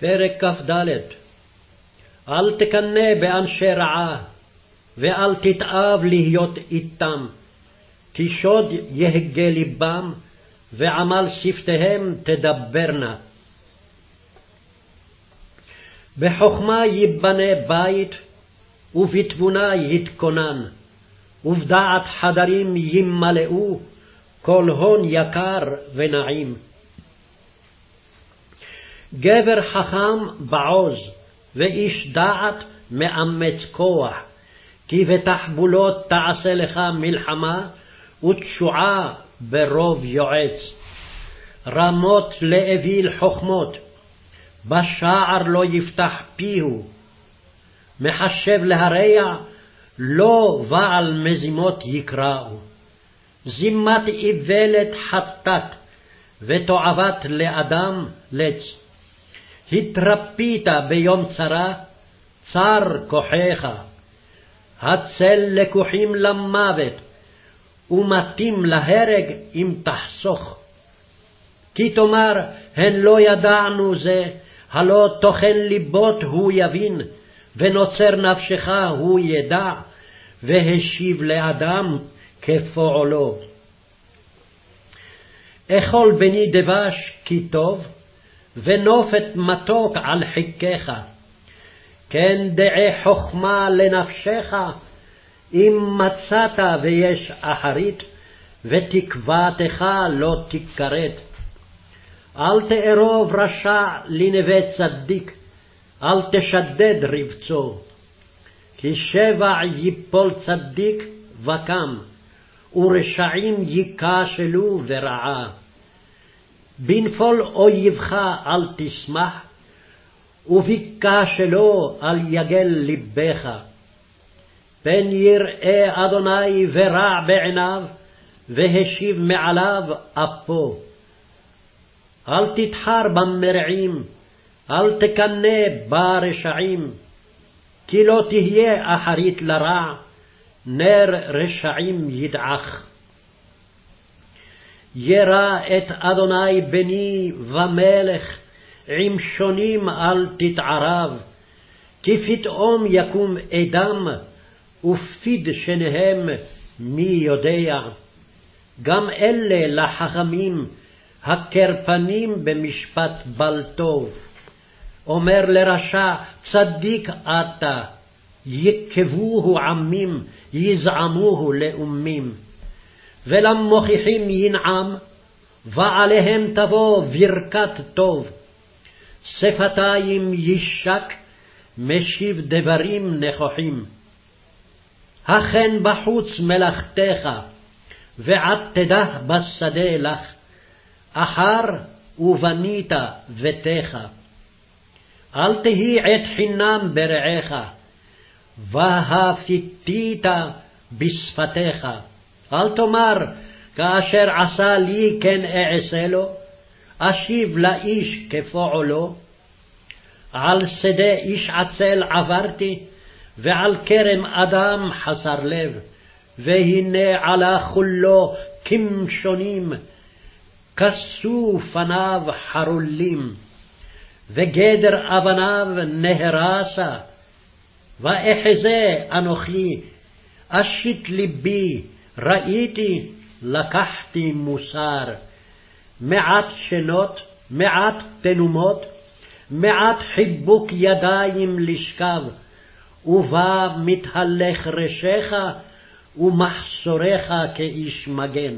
פרק כ"ד אל תקנא באנשי רעה, ואל תתאב להיות איתם, כי שוד יהגה לבם, ועמל שפתיהם תדברנה. בחכמה ייבנה בית, ובתבונה יתכונן, ובדעת חדרים ימלאו, כל הון יקר ונעים. גבר חכם בעוז, ואיש דעת מאמץ כוח, כי בתחבולות תעשה לך מלחמה, ותשועה ברוב יועץ. רמות לאוויל חכמות, בשער לא יפתח פיהו. מחשב להרע, לא בעל מזימות יקראו. זימת איוולת חטאת, ותועבת לאדם לץ. התרפית ביום צרה, צר כוחך. הצל לקוחים למוות, ומתים להרג אם תחסוך. כי תאמר, הן לא ידענו זה, הלא טוחן ליבות הוא יבין, ונוצר נפשך הוא ידע, והשיב לאדם כפועלו. אכול בני דבש כי טוב, ונופת מתוק על חיקיך. כן דעי חכמה לנפשך, אם מצאת ויש אחרית, ותקוותך לא תכרת. אל תארוב רשע לנווה צדיק, אל תשדד רבצו. כי שבע יפול צדיק וקם, ורשעים ייכשלו ורעה. בנפול אויבך אל תשמח, ובכשלו אל יגל לבך. פן יראה אדוני ורע בעיניו, והשיב מעליו אפו. אל תתחר במרעים, אל תקנא ברשעים, כי לא תהיה אחרית לרע, נר רשעים ידעך. ירא את אדוני בני ומלך, עם שונים אל תתערב, כי פתאום יקום אדם, ופיד שניהם מי יודע. גם אלה לחכמים, הקרפנים במשפט בל טוב. אומר לרשע, צדיק אתה, יקבוהו עמים, יזעמוהו לאומים. ולמוכיחים ינעם, ועליהם תבוא ברכת טוב. שפתיים יישק, משיב דברים נכוחים. הכן בחוץ מלאכתך, ועד תדע בשדה לך, אחר ובנית ביתך. אל תהי עת חינם ברעך, והפיתית בשפתיך. אל תאמר, כאשר עשה לי כן אעשה לו, אשיב לאיש כפועלו. על שדה איש עצל עברתי, ועל כרם אדם חסר לב, והנה עלה כולו כמשונים, כסו פניו חרולים, וגדר אבניו נהרסה. ואחזה אנוכי, אשית ליבי, ראיתי, לקחתי מוסר. מעט שנות, מעט תנומות, מעט חיבוק ידיים לשכב, ובה מתהלך ראשך, ומחסורך כאיש מגן.